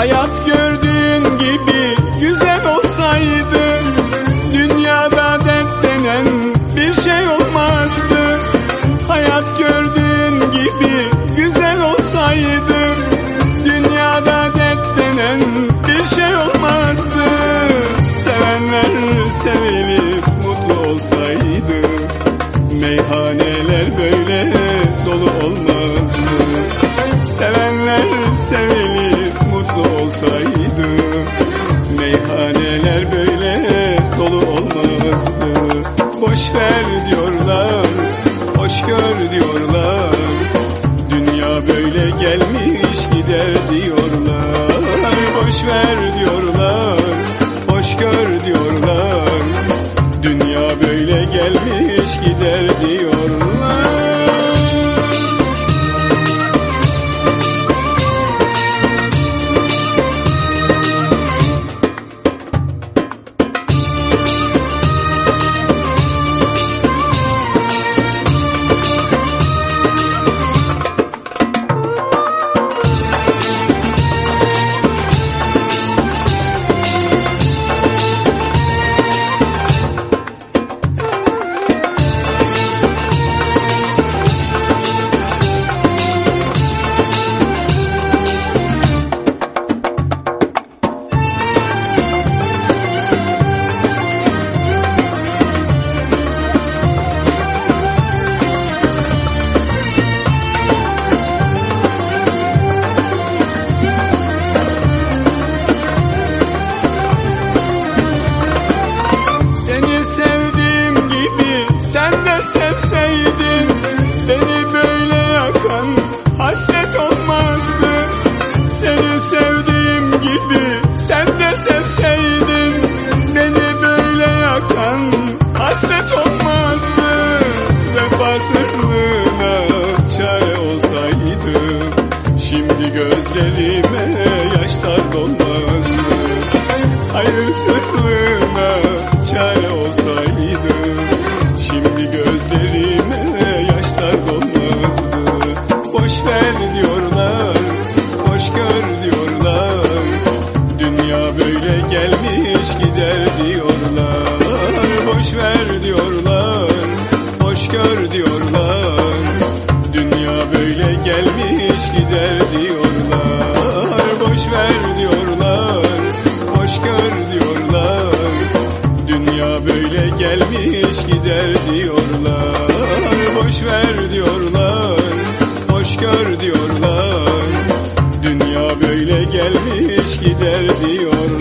Hayat gördüğün gibi güzel olsaydı Dünyada dert denen bir şey olmazdı. Hayat gördüğün gibi güzel olsaydı Dünyada dert denen bir şey olmazdı. Sevenler sevilip mutlu olsaydı Meyhaneler böyle dolu olmazdı. Sevenler sevilip diyorlar, hoş gör diyorlar. Dünya böyle gelmiş gider diyorlar. Boş ver diyorlar, hoş gör diyorlar. Dünya böyle gelmiş gider diyorlar sevseydin Beni böyle yakan hasret olmazdı. Seni sevdiğim gibi sen de sevseydin Beni böyle yakan hasret olmazdı. Vefasızlığına çare olsaydı Şimdi gözlerime yaşlar dolmazdı. Hayırsızlığına çare olsaydı diyorlar, hoş gör diyorlar. Dünya böyle gelmiş gider diyorlar, boş ver diyorlar, hoş gör diyorlar. Dünya böyle gelmiş gider diyorlar, boş ver diyorlar, hoş gör diyorlar. Dünya böyle gelmiş gider diyorlar.